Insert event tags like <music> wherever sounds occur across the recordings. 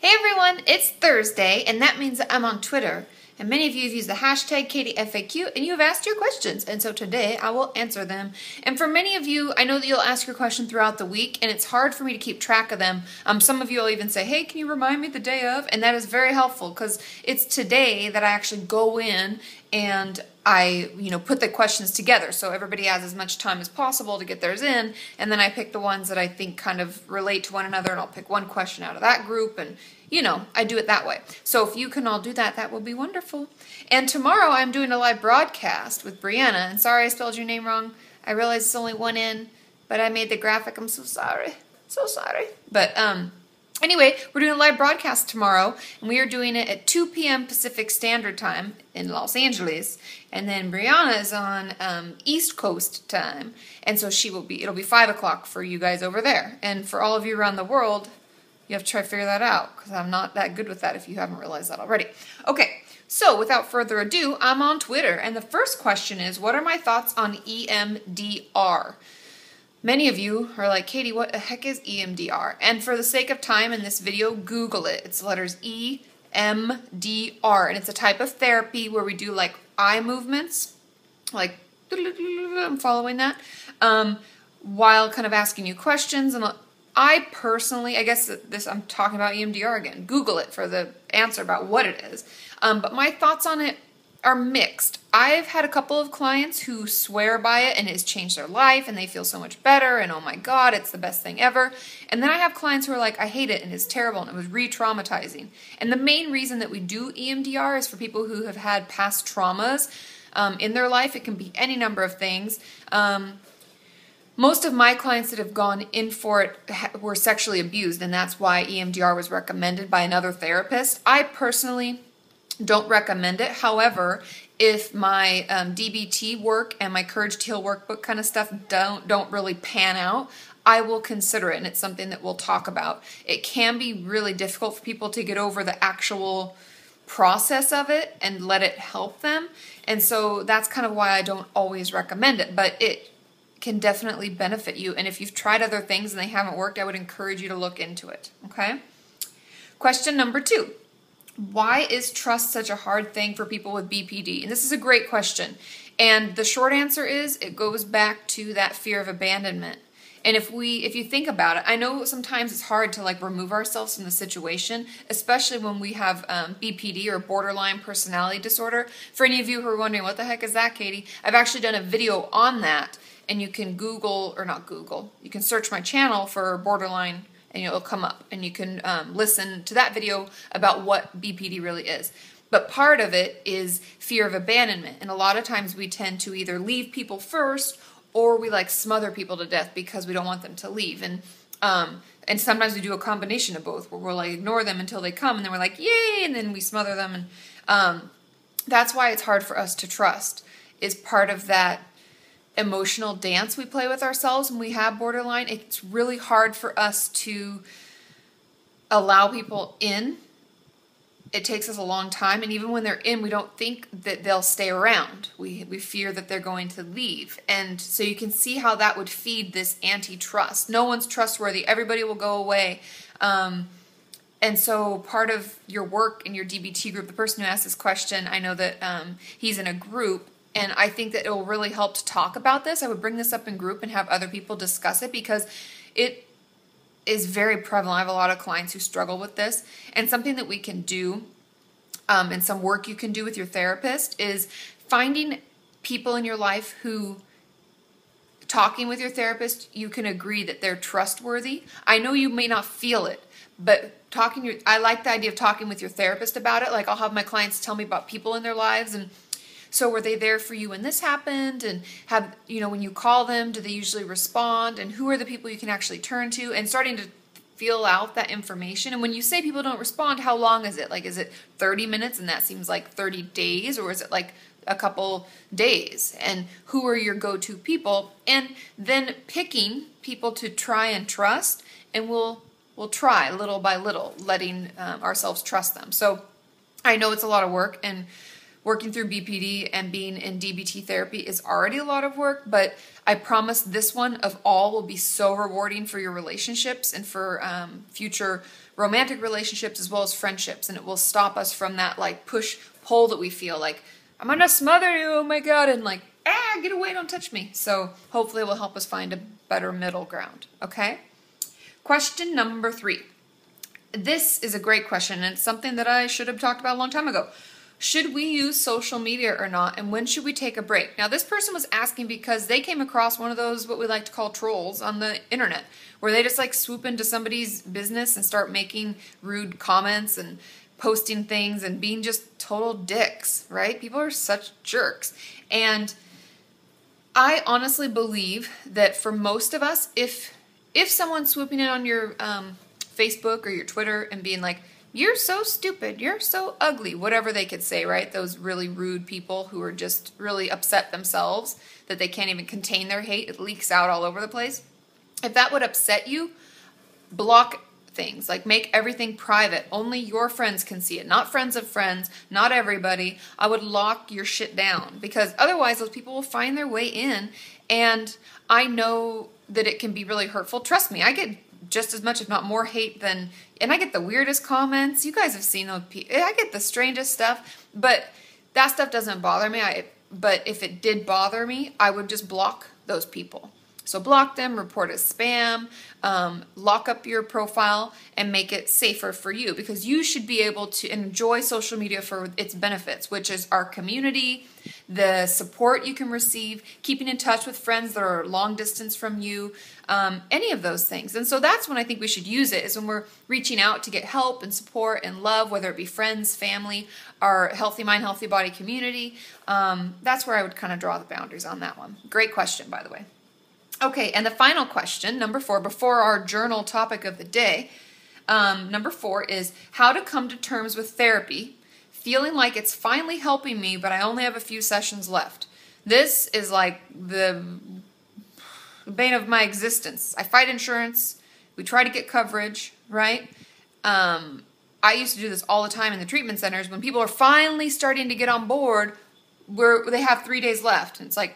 Hey everyone, it's Thursday, and that means I'm on Twitter. And many of you have used the hashtag KatieFAQ and you have asked your questions. And so today I will answer them. And for many of you, I know that you'll ask your question throughout the week, and it's hard for me to keep track of them. Um, some of you will even say, Hey, can you remind me the day of? And that is very helpful because it's today that I actually go in and I, you know, put the questions together so everybody has as much time as possible to get theirs in, and then I pick the ones that I think kind of relate to one another, and I'll pick one question out of that group, and you know, I do it that way. So if you can all do that, that will be wonderful. And tomorrow I'm doing a live broadcast with Brianna, and sorry I spelled your name wrong. I realize it's only one N, but I made the graphic. I'm so sorry, so sorry. But um, Anyway, we're doing a live broadcast tomorrow, and we are doing it at 2 p.m. Pacific Standard Time in Los Angeles. And then Brianna is on um, East Coast time, and so she will be. It'll be five o'clock for you guys over there, and for all of you around the world, you have to try to figure that out because I'm not that good with that. If you haven't realized that already. Okay, so without further ado, I'm on Twitter, and the first question is, what are my thoughts on EMDR? Many of you are like, Katie, what the heck is EMDR? And for the sake of time in this video, Google it. It's letters E M D R, and it's a type of therapy where we do like eye movements, like <laughs> I'm following that, um, while kind of asking you questions. And I personally, I guess this I'm talking about EMDR again. Google it for the answer about what it is. Um, but my thoughts on it are mixed. I've had a couple of clients who swear by it and it's changed their life and they feel so much better and oh my god, it's the best thing ever. And then I have clients who are like, I hate it and it's terrible and it was re traumatizing. And the main reason that we do EMDR is for people who have had past traumas um, in their life. It can be any number of things. Um, most of my clients that have gone in for it were sexually abused, and that's why EMDR was recommended by another therapist. I personally don't recommend it. However, if my um, DBT work and my Courage to Heal workbook kind of stuff don't don't really pan out, I will consider it, and it's something that we'll talk about. It can be really difficult for people to get over the actual process of it and let it help them, and so that's kind of why I don't always recommend it. But it can definitely benefit you, and if you've tried other things and they haven't worked, I would encourage you to look into it. Okay. Question number two why is trust such a hard thing for people with BPD? And this is a great question. And the short answer is it goes back to that fear of abandonment. And if we if you think about it, I know sometimes it's hard to like remove ourselves from the situation, especially when we have um, BPD or borderline personality disorder. For any of you who are wondering what the heck is that, Katie, I've actually done a video on that, and you can Google or not Google, you can search my channel for borderline and it'll come up and you can um, listen to that video about what BPD really is. But part of it is fear of abandonment. And a lot of times we tend to either leave people first or we like smother people to death because we don't want them to leave. And um, and sometimes we do a combination of both where we'll like ignore them until they come and then we're like, yay, and then we smother them. And um, that's why it's hard for us to trust, is part of that emotional dance we play with ourselves when we have borderline. It's really hard for us to allow people in. It takes us a long time, and even when they're in, we don't think that they'll stay around. We we fear that they're going to leave, and so you can see how that would feed this anti-trust. No one's trustworthy. Everybody will go away. Um, and so part of your work in your DBT group, the person who asked this question, I know that um, he's in a group and I think that it will really help to talk about this. I would bring this up in group and have other people discuss it because it is very prevalent. I have a lot of clients who struggle with this. And something that we can do, um, and some work you can do with your therapist, is finding people in your life who talking with your therapist, you can agree that they're trustworthy. I know you may not feel it, but talking your I like the idea of talking with your therapist about it. Like I'll have my clients tell me about people in their lives and so were they there for you when this happened? And have, you know, when you call them, do they usually respond? And who are the people you can actually turn to? And starting to feel out that information. And when you say people don't respond, how long is it? Like, is it 30 minutes and that seems like 30 days? Or is it like a couple days? And who are your go to people? And then picking people to try and trust. And we'll, we'll try little by little, letting um, ourselves trust them. So I know it's a lot of work. And working through BPD and being in DBT therapy is already a lot of work, but I promise this one of all will be so rewarding for your relationships and for um, future romantic relationships as well as friendships, and it will stop us from that like push pull that we feel like I'm gonna smother you, oh my god, and like ah, get away, don't touch me. So hopefully, it will help us find a better middle ground. Okay. Question number three. This is a great question, and it's something that I should have talked about a long time ago. Should we use social media or not, and when should we take a break? Now, this person was asking because they came across one of those, what we like to call trolls on the internet, where they just like swoop into somebody's business and start making rude comments and posting things and being just total dicks, right? People are such jerks. And I honestly believe that for most of us, if if someone's swooping in on your um, Facebook or your Twitter and being like, you're so stupid, you're so ugly, whatever they could say, right? Those really rude people who are just really upset themselves that they can't even contain their hate, it leaks out all over the place. If that would upset you, block things. Like make everything private. Only your friends can see it, not friends of friends, not everybody. I would lock your shit down because otherwise those people will find their way in and I know that it can be really hurtful. Trust me, I get just as much, if not more, hate than, and I get the weirdest comments. You guys have seen those. I get the strangest stuff, but that stuff doesn't bother me. I, but if it did bother me, I would just block those people. So block them, report as spam, um, lock up your profile, and make it safer for you because you should be able to enjoy social media for its benefits, which is our community, the support you can receive, keeping in touch with friends that are long distance from you, um, any of those things. And so that's when I think we should use it is when we're reaching out to get help and support and love, whether it be friends, family, our healthy mind, healthy body community. Um, that's where I would kind of draw the boundaries on that one. Great question, by the way. Okay, and the final question, number four, before our journal topic of the day, um, number four is how to come to terms with therapy, feeling like it's finally helping me, but I only have a few sessions left. This is like the bane of my existence. I fight insurance. We try to get coverage, right? Um, I used to do this all the time in the treatment centers when people are finally starting to get on board. Where they have three days left, and it's like,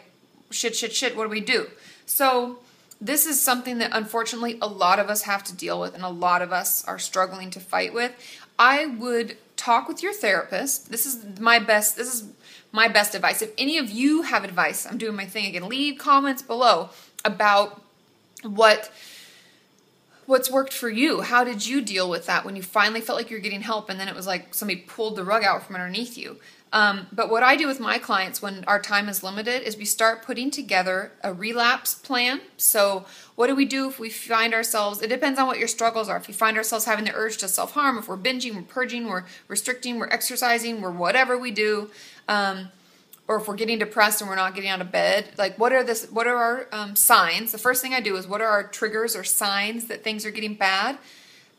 shit, shit, shit. What do we do? So, this is something that unfortunately a lot of us have to deal with and a lot of us are struggling to fight with. I would talk with your therapist. This is my best this is my best advice. If any of you have advice, I'm doing my thing again. Leave comments below about what what's worked for you. How did you deal with that when you finally felt like you're getting help and then it was like somebody pulled the rug out from underneath you? Um, but what I do with my clients when our time is limited is we start putting together a relapse plan. So, what do we do if we find ourselves? It depends on what your struggles are. If you find ourselves having the urge to self harm, if we're binging, we're purging, we're restricting, we're exercising, we're whatever we do, um, or if we're getting depressed and we're not getting out of bed, like what are this? What are our um, signs? The first thing I do is what are our triggers or signs that things are getting bad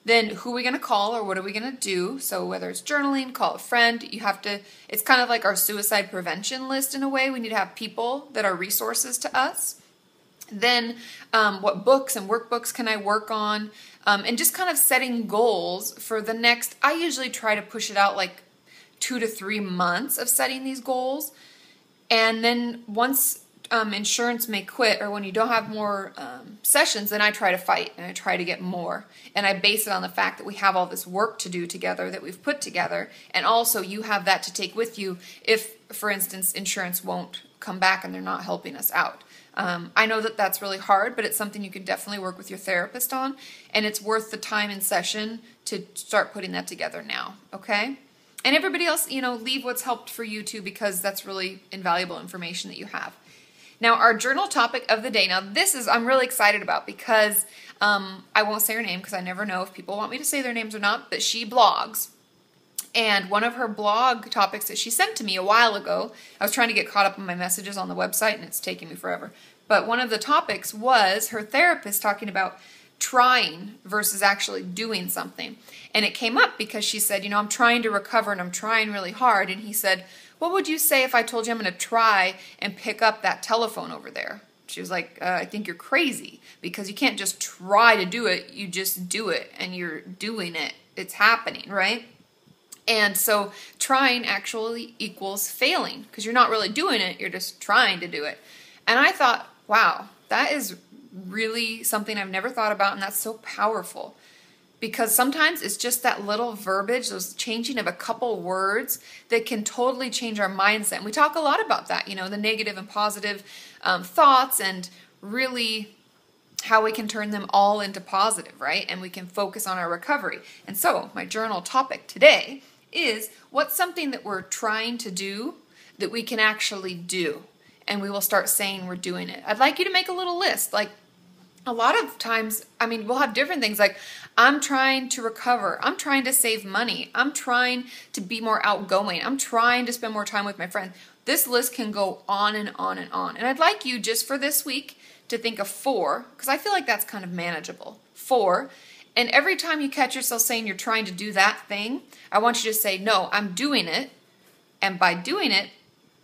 then who are we going to call or what are we going to do? So whether it's journaling call a friend you have to it's kind of like our suicide prevention list in a way. We need to have people that are resources to us. Then um, what books and workbooks can i work on? Um, and just kind of setting goals for the next i usually try to push it out like two to three months of setting these goals. And then once um, insurance may quit or when you don't have more um, sessions, then I try to fight and I try to get more. And I base it on the fact that we have all this work to do together that we've put together. And also, you have that to take with you if, for instance, insurance won't come back and they're not helping us out. Um, I know that that's really hard, but it's something you can definitely work with your therapist on. And it's worth the time in session to start putting that together now, okay? And everybody else, you know, leave what's helped for you too, because that's really invaluable information that you have. Now, our journal topic of the day. Now, this is I'm really excited about because um, I won't say her name because I never know if people want me to say their names or not. But she blogs, and one of her blog topics that she sent to me a while ago. I was trying to get caught up on my messages on the website, and it's taking me forever. But one of the topics was her therapist talking about trying versus actually doing something. And it came up because she said, You know, I'm trying to recover and I'm trying really hard. And he said, what would you say if I told you I'm going to try and pick up that telephone over there? She was like, uh, I think you're crazy because you can't just try to do it. You just do it and you're doing it. It's happening, right? And so trying actually equals failing because you're not really doing it, you're just trying to do it. And I thought, wow, that is really something I've never thought about, and that's so powerful because sometimes it's just that little verbiage, those changing of a couple words that can totally change our mindset. And we talk a lot about that, you know, the negative and positive um, thoughts and really how we can turn them all into positive, right? And we can focus on our recovery. And so, my journal topic today is what's something that we're trying to do that we can actually do? And we will start saying we're doing it. I'd like you to make a little list, like a lot of times, I mean, we'll have different things like I'm trying to recover, I'm trying to save money, I'm trying to be more outgoing, I'm trying to spend more time with my friends. This list can go on and on and on. And I'd like you just for this week to think of four, because I feel like that's kind of manageable. Four. And every time you catch yourself saying you're trying to do that thing, I want you to say, No, I'm doing it. And by doing it,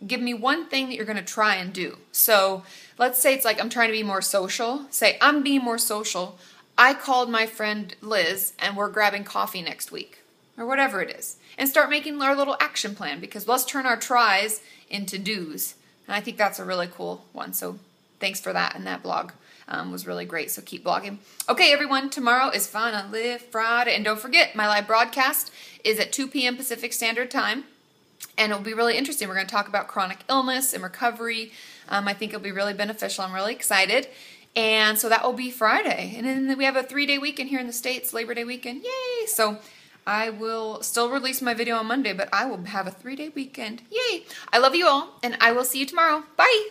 give me one thing that you're going to try and do. So let's say it's like I'm trying to be more social. Say, I'm being more social. I called my friend Liz and we're grabbing coffee next week, or whatever it is. And start making our little action plan because let's turn our tries into do's. And I think that's a really cool one. So thanks for that. And that blog um, was really great. So keep blogging. Okay, everyone, tomorrow is Fun Live Friday. And don't forget, my live broadcast is at 2 p.m. Pacific Standard Time and it'll be really interesting. We're going to talk about chronic illness and recovery. Um, I think it'll be really beneficial. I'm really excited. And so that will be Friday. And then we have a three day weekend here in the States, Labor Day weekend. Yay! So I will still release my video on Monday, but I will have a three day weekend. Yay! I love you all, and I will see you tomorrow. Bye!